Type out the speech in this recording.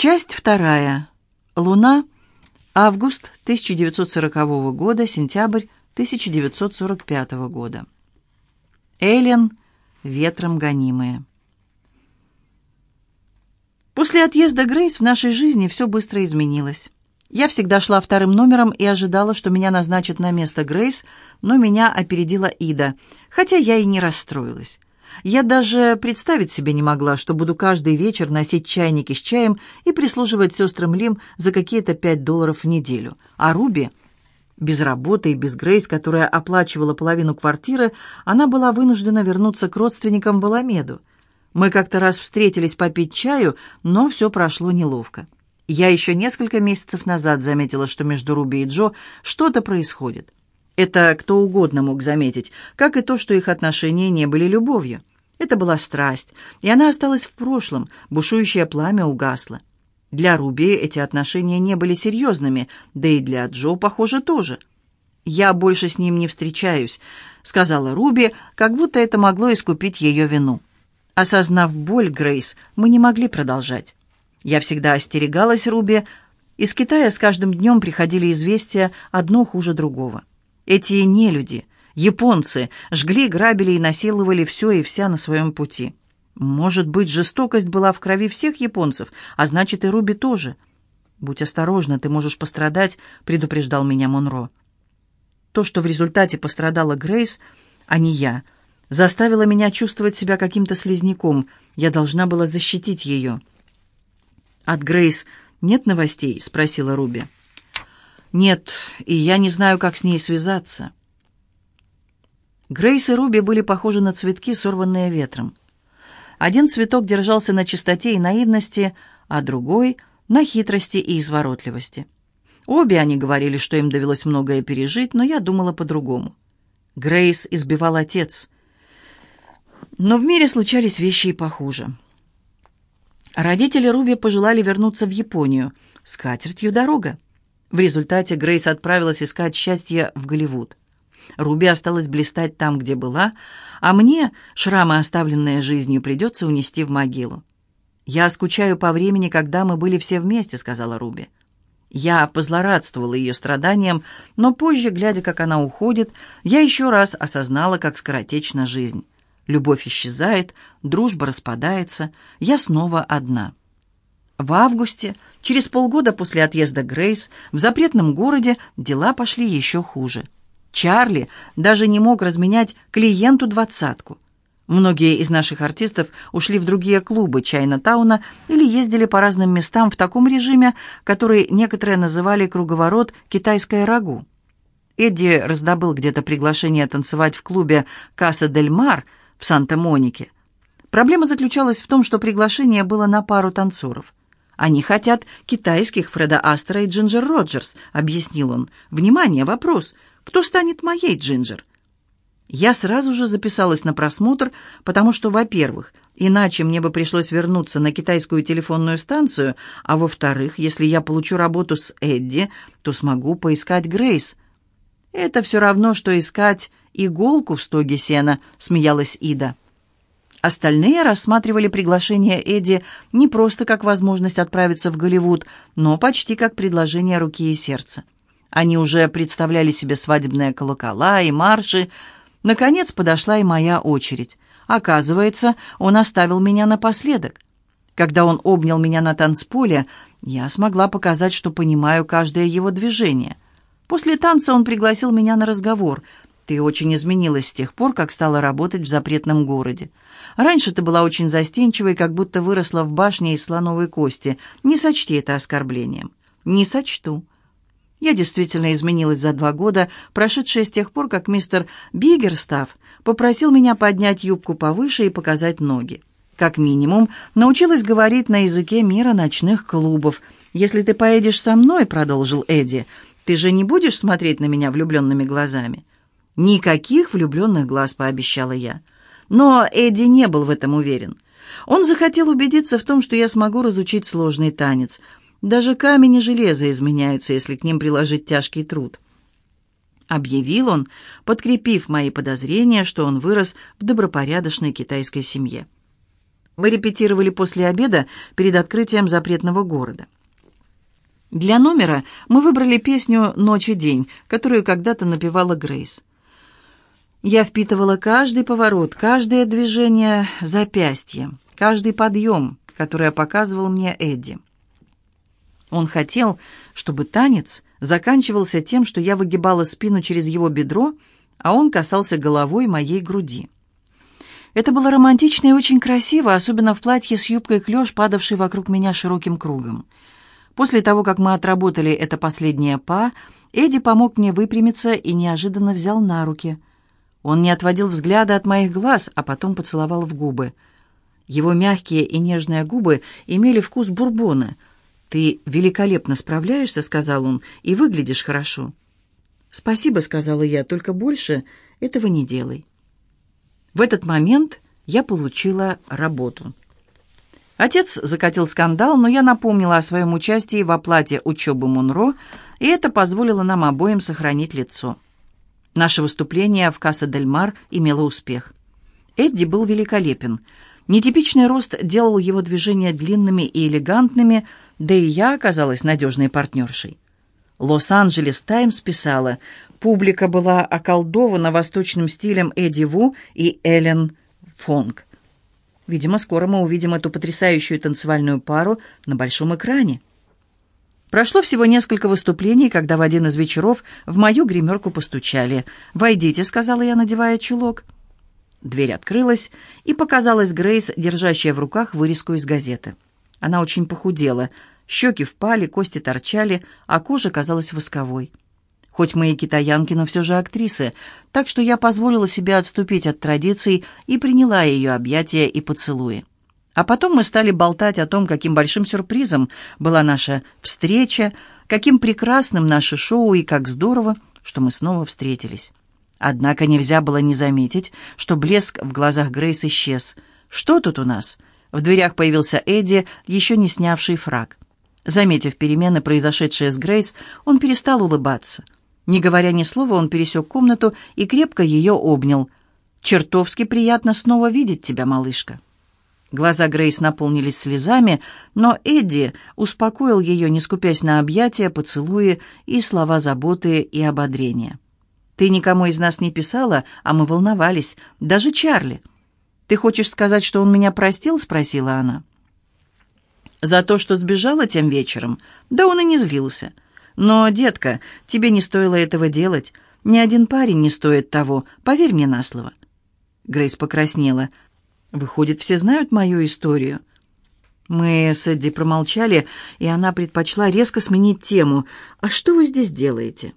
Часть вторая. Луна. Август 1940 года, сентябрь 1945 года. Эллен. Ветром гонимые. После отъезда Грейс в нашей жизни все быстро изменилось. Я всегда шла вторым номером и ожидала, что меня назначат на место Грейс, но меня опередила Ида, хотя я и не расстроилась. Я даже представить себе не могла, что буду каждый вечер носить чайники с чаем и прислуживать сестрам Лим за какие-то пять долларов в неделю. А Руби, без работы и без Грейс, которая оплачивала половину квартиры, она была вынуждена вернуться к родственникам в. Мы как-то раз встретились попить чаю, но все прошло неловко. Я еще несколько месяцев назад заметила, что между Руби и Джо что-то происходит. Это кто угодно мог заметить, как и то, что их отношения не были любовью. Это была страсть, и она осталась в прошлом, бушующее пламя угасло. Для Руби эти отношения не были серьезными, да и для Джо, похоже, тоже. «Я больше с ним не встречаюсь», — сказала Руби, как будто это могло искупить ее вину. Осознав боль, Грейс, мы не могли продолжать. Я всегда остерегалась Руби. Из Китая с каждым днем приходили известия одно хуже другого. Эти нелюди, японцы, жгли, грабили и насиловали все и вся на своем пути. Может быть, жестокость была в крови всех японцев, а значит и Руби тоже. «Будь осторожна, ты можешь пострадать», — предупреждал меня Монро. То, что в результате пострадала Грейс, а не я, заставило меня чувствовать себя каким-то слизняком. Я должна была защитить ее. «От Грейс нет новостей?» — спросила Руби. Нет, и я не знаю, как с ней связаться. Грейс и Руби были похожи на цветки, сорванные ветром. Один цветок держался на чистоте и наивности, а другой — на хитрости и изворотливости. Обе они говорили, что им довелось многое пережить, но я думала по-другому. Грейс избивал отец. Но в мире случались вещи и похуже. Родители Руби пожелали вернуться в Японию. С катертью дорога. В результате Грейс отправилась искать счастье в Голливуд. Руби осталась блистать там, где была, а мне, шрамы, оставленные жизнью, придется унести в могилу. «Я скучаю по времени, когда мы были все вместе», — сказала Руби. Я позлорадствовала ее страданиям, но позже, глядя, как она уходит, я еще раз осознала, как скоротечна жизнь. Любовь исчезает, дружба распадается, я снова одна. В августе, через полгода после отъезда Грейс, в запретном городе дела пошли еще хуже. Чарли даже не мог разменять клиенту двадцатку. Многие из наших артистов ушли в другие клубы Чайна-тауна или ездили по разным местам в таком режиме, который некоторые называли круговорот «китайское рагу». Эдди раздобыл где-то приглашение танцевать в клубе «Касса Дель Мар» в Санта-Монике. Проблема заключалась в том, что приглашение было на пару танцоров. «Они хотят китайских Фреда Астера и Джинджер Роджерс», — объяснил он. «Внимание, вопрос. Кто станет моей Джинджер?» Я сразу же записалась на просмотр, потому что, во-первых, иначе мне бы пришлось вернуться на китайскую телефонную станцию, а во-вторых, если я получу работу с Эдди, то смогу поискать Грейс. «Это все равно, что искать иголку в стоге сена», — смеялась Ида. Остальные рассматривали приглашение Эдди не просто как возможность отправиться в Голливуд, но почти как предложение руки и сердца. Они уже представляли себе свадебные колокола и марши. Наконец подошла и моя очередь. Оказывается, он оставил меня напоследок. Когда он обнял меня на танцполе, я смогла показать, что понимаю каждое его движение. После танца он пригласил меня на разговор. «Ты очень изменилась с тех пор, как стала работать в запретном городе. Раньше ты была очень застенчивой, как будто выросла в башне из слоновой кости. Не сочти это оскорблением». «Не сочту». Я действительно изменилась за два года, прошедшие с тех пор, как мистер Бигерстав попросил меня поднять юбку повыше и показать ноги. Как минимум, научилась говорить на языке мира ночных клубов. «Если ты поедешь со мной», — продолжил Эдди, — «ты же не будешь смотреть на меня влюбленными глазами?» «Никаких влюбленных глаз», — пообещала я. Но Эдди не был в этом уверен. Он захотел убедиться в том, что я смогу разучить сложный танец. Даже камень и железо изменяются, если к ним приложить тяжкий труд. Объявил он, подкрепив мои подозрения, что он вырос в добропорядочной китайской семье. Мы репетировали после обеда перед открытием запретного города. Для номера мы выбрали песню «Ночь и день», которую когда-то напевала Грейс. Я впитывала каждый поворот, каждое движение запястья, каждый подъем, который показывал мне Эдди. Он хотел, чтобы танец заканчивался тем, что я выгибала спину через его бедро, а он касался головой моей груди. Это было романтично и очень красиво, особенно в платье с юбкой клеш, падавшей вокруг меня широким кругом. После того, как мы отработали это последнее па, Эдди помог мне выпрямиться и неожиданно взял на руки. Он не отводил взгляда от моих глаз, а потом поцеловал в губы. Его мягкие и нежные губы имели вкус бурбона — «Ты великолепно справляешься», — сказал он, — «и выглядишь хорошо». «Спасибо», — сказала я, — «только больше этого не делай». В этот момент я получила работу. Отец закатил скандал, но я напомнила о своем участии в оплате учебы Мунро, и это позволило нам обоим сохранить лицо. Наше выступление в Касса-дель-Мар имело успех. Эдди был великолепен — Нетипичный рост делал его движения длинными и элегантными, да и я оказалась надежной партнершей. «Лос-Анджелес Таймс» писала, публика была околдована восточным стилем Эдди Ву и Эллен Фонг. Видимо, скоро мы увидим эту потрясающую танцевальную пару на большом экране. Прошло всего несколько выступлений, когда в один из вечеров в мою гримерку постучали. «Войдите», — сказала я, надевая чулок. Дверь открылась, и показалась Грейс, держащая в руках вырезку из газеты. Она очень похудела, щеки впали, кости торчали, а кожа казалась восковой. Хоть мы и китаянки, но все же актрисы, так что я позволила себе отступить от традиций и приняла ее объятия и поцелуи. А потом мы стали болтать о том, каким большим сюрпризом была наша встреча, каким прекрасным наше шоу и как здорово, что мы снова встретились. Однако нельзя было не заметить, что блеск в глазах Грейс исчез. «Что тут у нас?» В дверях появился Эдди, еще не снявший фраг. Заметив перемены, произошедшие с Грейс, он перестал улыбаться. Не говоря ни слова, он пересек комнату и крепко ее обнял. «Чертовски приятно снова видеть тебя, малышка». Глаза Грейс наполнились слезами, но Эдди успокоил ее, не скупясь на объятия, поцелуи и слова заботы и ободрения. Ты никому из нас не писала, а мы волновались, даже Чарли. Ты хочешь сказать, что он меня простил?» — спросила она. «За то, что сбежала тем вечером? Да он и не злился. Но, детка, тебе не стоило этого делать. Ни один парень не стоит того, поверь мне на слово». Грейс покраснела. «Выходит, все знают мою историю?» Мы с Эдди промолчали, и она предпочла резко сменить тему. «А что вы здесь делаете?»